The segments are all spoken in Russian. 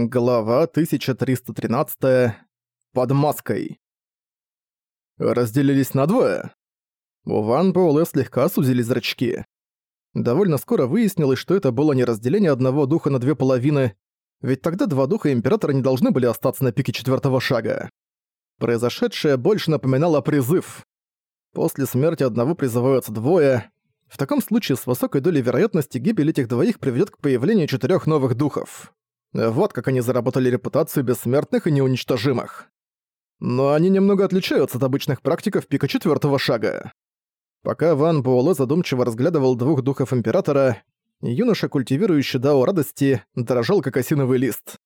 Глава 1313. Под маской. Разделились на двое. У Ван Буэлэ слегка сузили зрачки. Довольно скоро выяснилось, что это было не разделение одного духа на две половины, ведь тогда два духа Императора не должны были остаться на пике четвертого шага. Произошедшее больше напоминало призыв. После смерти одного призываются двое. В таком случае с высокой долей вероятности гибель этих двоих приведет к появлению четырех новых духов. Вот как они заработали репутацию бессмертных и неуничтожимых. Но они немного отличаются от обычных практиков пика четвертого шага. Пока Ван Буэлэ задумчиво разглядывал двух духов Императора, юноша, культивирующий Дао Радости, дрожал как осиновый лист.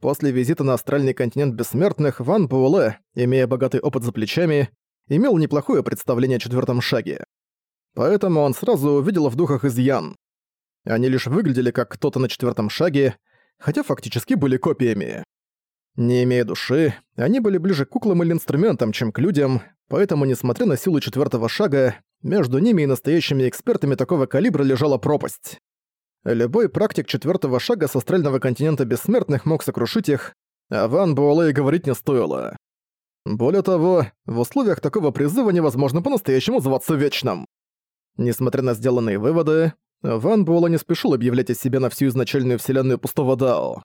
После визита на астральный континент бессмертных Ван Буэлэ, имея богатый опыт за плечами, имел неплохое представление о четвертом шаге. Поэтому он сразу увидел в духах изъян. Они лишь выглядели как кто-то на четвертом шаге, хотя фактически были копиями. Не имея души, они были ближе к куклам или инструментам, чем к людям, поэтому, несмотря на силу четвертого шага, между ними и настоящими экспертами такого калибра лежала пропасть. Любой практик четвертого шага с астрального континента бессмертных мог сокрушить их, а Ван Буэлэ говорить не стоило. Более того, в условиях такого призыва невозможно по-настоящему зваться Вечным. Несмотря на сделанные выводы, Ван Буэлла не спешил объявлять о себе на всю изначальную вселенную пустого Дао.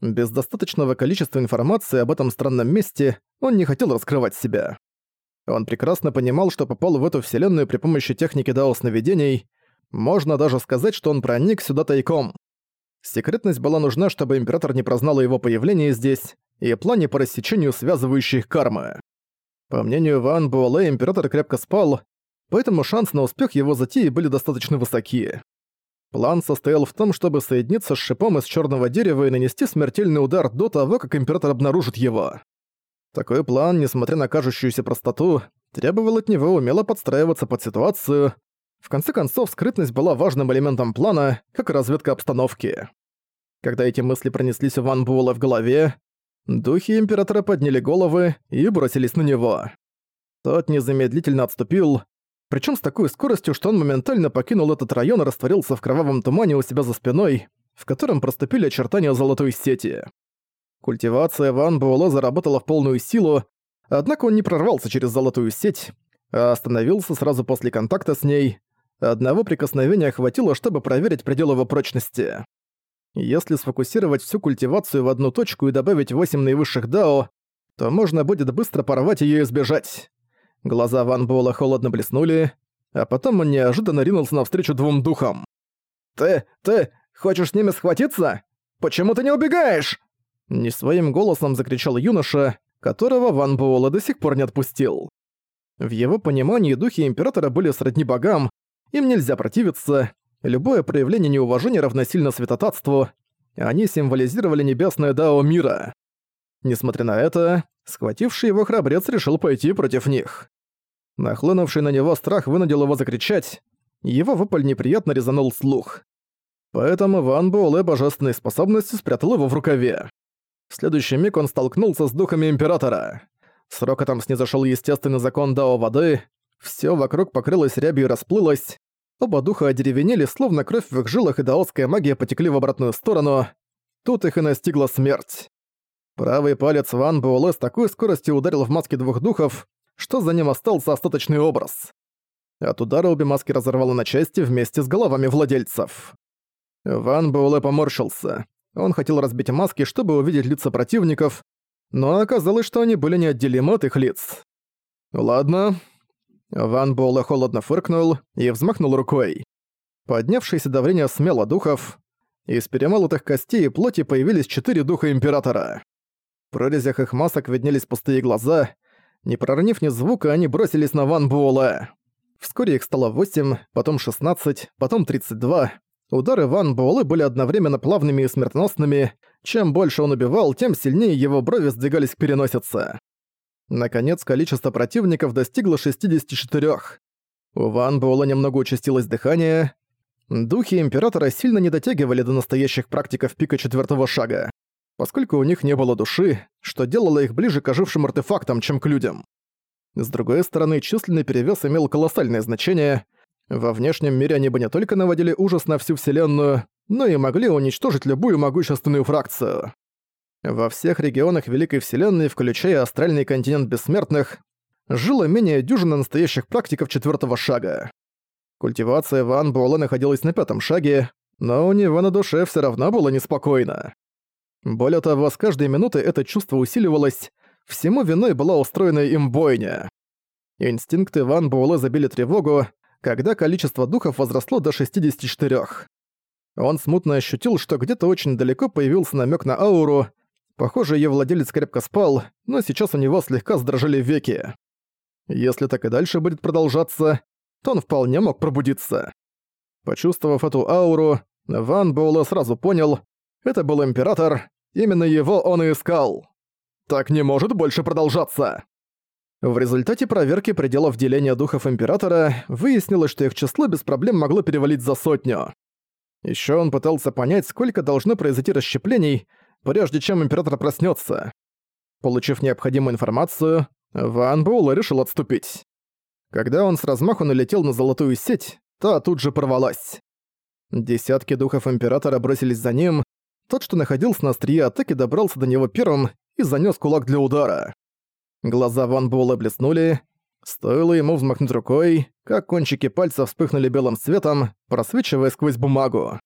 Без достаточного количества информации об этом странном месте он не хотел раскрывать себя. Он прекрасно понимал, что попал в эту вселенную при помощи техники Дао сновидений, можно даже сказать, что он проник сюда тайком. Секретность была нужна, чтобы Император не прознал его появлении здесь и плане по рассечению связывающих кармы. По мнению Ван Буэлэ, Император крепко спал, поэтому шансы на успех его затеи были достаточно высоки. План состоял в том, чтобы соединиться с шипом из черного дерева и нанести смертельный удар до того, как Император обнаружит его. Такой план, несмотря на кажущуюся простоту, требовал от него умело подстраиваться под ситуацию. В конце концов, скрытность была важным элементом плана, как разведка обстановки. Когда эти мысли пронеслись у Ван Буэлла в голове, духи Императора подняли головы и бросились на него. Тот незамедлительно отступил, причем с такой скоростью, что он моментально покинул этот район и растворился в кровавом тумане у себя за спиной, в котором проступили очертания золотой сети. Культивация Ван Буэлэ заработала в полную силу, однако он не прорвался через золотую сеть, а остановился сразу после контакта с ней. Одного прикосновения хватило, чтобы проверить предел его прочности. Если сфокусировать всю культивацию в одну точку и добавить 8 наивысших дао, то можно будет быстро порвать её и сбежать. Глаза Ван Буэлла холодно блеснули, а потом он неожиданно ринулся навстречу двум духам. «Ты, ты, хочешь с ними схватиться? Почему ты не убегаешь?» Не своим голосом закричал юноша, которого Ван Буэлла до сих пор не отпустил. В его понимании духи Императора были сродни богам, им нельзя противиться, любое проявление неуважения равносильно святотатству, они символизировали небесное дао мира. Несмотря на это, схвативший его храбрец решил пойти против них. Нахлынувший на него страх вынудил его закричать, его вопль неприятно резанул слух. Поэтому Ван Буэлэ божественной способностью спрятал его в рукаве. В следующий миг он столкнулся с духами Императора. С рокотом снизошёл естественный закон Дао воды, всё вокруг покрылось рябью и расплылось, оба духа одеревенели, словно кровь в их жилах и даосская магия потекли в обратную сторону. Тут их и настигла смерть. Правый палец Ван Буэлэ с такой скоростью ударил в маски двух духов, что за ним остался остаточный образ. От удара обе маски разорвало на части вместе с головами владельцев. Ван Буэлэ поморщился. Он хотел разбить маски, чтобы увидеть лица противников, но оказалось, что они были неотделимы от их лиц. «Ладно». Ван Буэлэ холодно фыркнул и взмахнул рукой. Поднявшееся давление смело духов. Из перемолотых костей и плоти появились четыре духа Императора. В прорезях их масок виднелись пустые глаза. Не проронив ни звука, они бросились на Ван Буэлэ. Вскоре их стало 8, потом 16, потом 32. Удары Ван Буэлэ были одновременно плавными и смертоносными. Чем больше он убивал, тем сильнее его брови сдвигались к переносице. Наконец, количество противников достигло 64. У Ван Буэлэ немного участилось дыхание. Духи Императора сильно не дотягивали до настоящих практиков пика четвертого шага поскольку у них не было души, что делало их ближе к ожившим артефактам, чем к людям. С другой стороны, численный перевес имел колоссальное значение. Во внешнем мире они бы не только наводили ужас на всю Вселенную, но и могли уничтожить любую могущественную фракцию. Во всех регионах Великой Вселенной, включая астральный континент бессмертных, жило менее дюжины настоящих практиков четвертого шага. Культивация Ван Буэлэ находилась на пятом шаге, но у него на душе все равно было неспокойно. Более того, с каждой минутой это чувство усиливалось, всему виной была устроена им бойня. Инстинкты Ван Буэлэ забили тревогу, когда количество духов возросло до 64. Он смутно ощутил, что где-то очень далеко появился намек на ауру. Похоже, ее владелец крепко спал, но сейчас у него слегка сдрожали веки. Если так и дальше будет продолжаться, то он вполне мог пробудиться. Почувствовав эту ауру, Ван Боуло сразу понял, это был Император, именно его он и искал. Так не может больше продолжаться. В результате проверки пределов деления духов Императора выяснилось, что их число без проблем могло перевалить за сотню. Еще он пытался понять, сколько должно произойти расщеплений, прежде чем Император проснется. Получив необходимую информацию, Ван Боула решил отступить. Когда он с размаху налетел на золотую сеть, та тут же порвалась. Десятки духов Императора бросились за ним, тот, что находился на острие атаки, добрался до него первым и занёс кулак для удара. Глаза Ван Буэлла блеснули. Стоило ему взмахнуть рукой, как кончики пальцев вспыхнули белым светом, просвечивая сквозь бумагу.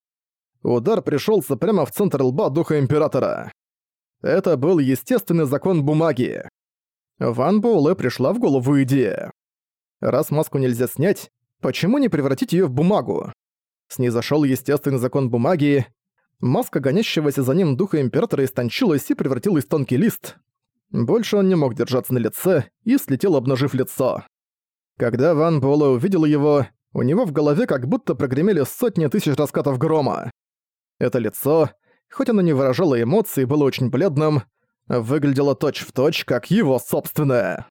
Удар пришелся прямо в центр лба Духа Императора. Это был естественный закон бумаги. Ван Буэлэ пришла в голову идея. Раз маску нельзя снять, почему не превратить её в бумагу? Снизошёл естественный закон бумаги, маска гонящегося за ним духа Императора истончилась и превратилась в тонкий лист. Больше он не мог держаться на лице и слетел, обнажив лицо. Когда Ван Буэлэ увидел его, у него в голове как будто прогремели сотни тысяч раскатов грома. Это лицо, хоть оно не выражало эмоций и было очень бледным, выглядело точь-в-точь, точь, как его собственное.